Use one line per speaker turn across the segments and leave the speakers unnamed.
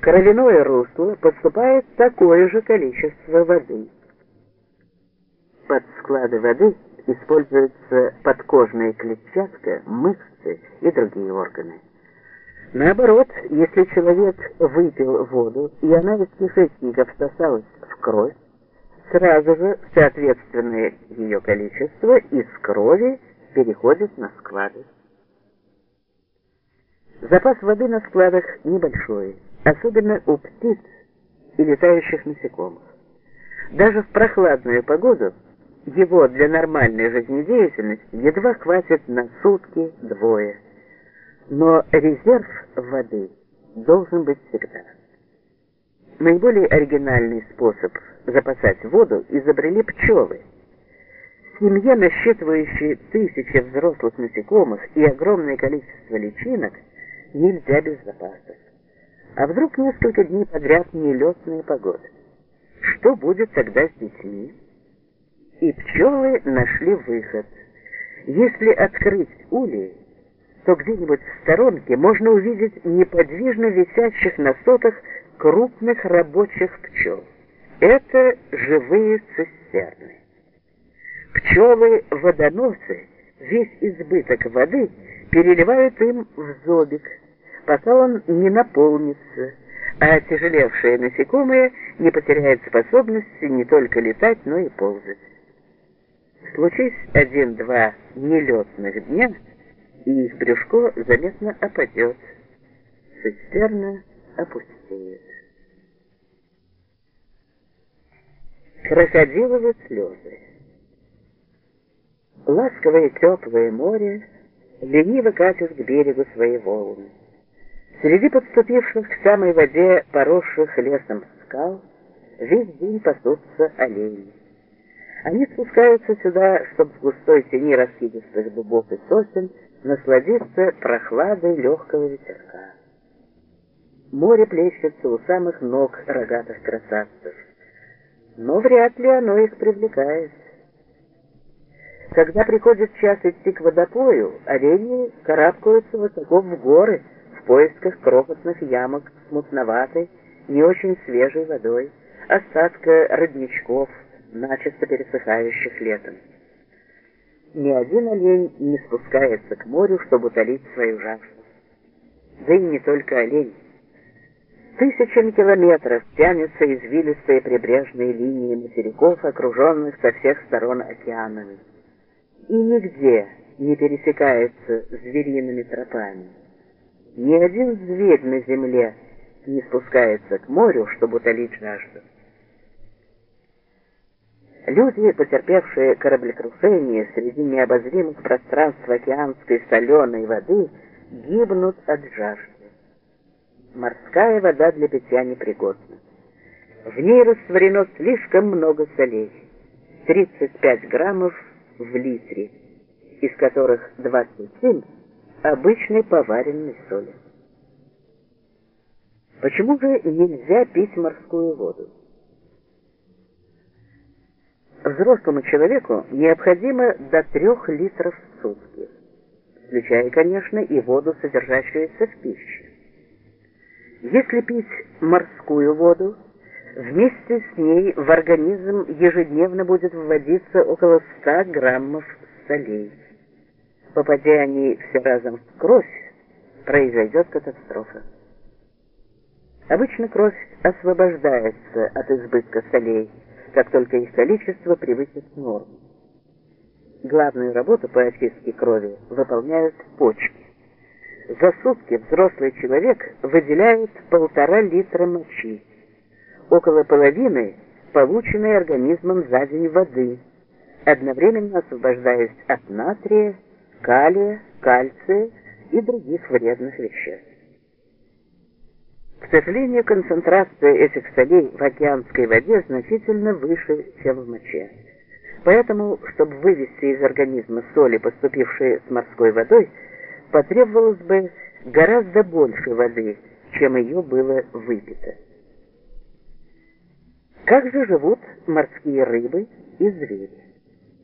Кровяное русло поступает такое же количество воды. Под склады воды используется подкожная клетчатка, мышцы и другие органы. Наоборот, если человек выпил воду, и она из кишечника всосалась в кровь, сразу же соответственное ее количество из крови переходит на склады. Запас воды на складах небольшой, особенно у птиц и летающих насекомых. Даже в прохладную погоду его для нормальной жизнедеятельности едва хватит на сутки-двое. Но резерв воды должен быть всегда. Наиболее оригинальный способ запасать воду изобрели пчелы. В семье, насчитывающей тысячи взрослых насекомых и огромное количество личинок, нельзя без запасов. А вдруг несколько дней подряд нелетная погода? Что будет тогда с детьми? И пчелы нашли выход. Если открыть улей, то где-нибудь в сторонке можно увидеть неподвижно висящих на сотах крупных рабочих пчел. Это живые цистерны. Пчелы-водоносы весь избыток воды переливают им в зобик, пока он не наполнится, а тяжелевшие насекомые не потеряют способности не только летать, но и ползать. Случись один-два нелетных дня, и их брюшко заметно опадет, цистерна опустеет. Крокодиловы слезы Ласковое теплое море лениво катит к берегу свои волны. Среди подступивших к самой воде, поросших лесом скал, весь день пасутся олени. Они спускаются сюда, чтобы в густой тени раскидистых дубов и сосен насладиться прохладой легкого ветерка. Море плещется у самых ног рогатых красавцев, но вряд ли оно их привлекает. Когда приходит час идти к водопою, олени карабкаются высоко в горы, в поисках крохотных ямок с мутноватой, не очень свежей водой, остатка родничков, начисто пересыхающих летом. Ни один олень не спускается к морю, чтобы утолить свою жажду. Да и не только олень. Тысячами километров тянется извилистые прибрежные линии материков, окруженных со всех сторон океанами. И нигде не пересекается звериными тропами. Ни один зверь на земле не спускается к морю, чтобы утолить жажду. Люди, потерпевшие кораблекрушение среди необозримых пространств океанской соленой воды, гибнут от жажды. Морская вода для питья непригодна. В ней растворено слишком много солей, 35 граммов в литре, из которых 27 обычной поваренной соли. Почему же нельзя пить морскую воду? Взрослому человеку необходимо до 3 литров в сутки, включая, конечно, и воду, содержащуюся в пище. Если пить морскую воду, вместе с ней в организм ежедневно будет вводиться около 100 граммов солей. Попадя они все разом в кровь, произойдет катастрофа. Обычно кровь освобождается от избытка солей, как только их количество превысит норму. Главную работу по очистке крови выполняют почки. За сутки взрослый человек выделяет полтора литра мочи, около половины полученной организмом за день воды, одновременно освобождаясь от натрия, калия, кальция и других вредных веществ. К сожалению, концентрация этих солей в океанской воде значительно выше, чем в моче. Поэтому, чтобы вывести из организма соли, поступившие с морской водой, потребовалось бы гораздо больше воды, чем ее было выпито. Как же живут морские рыбы и звери?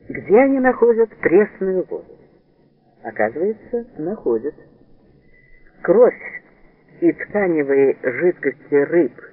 Где они находят пресную воду? Оказывается, находят. Кровь и тканевые жидкости рыб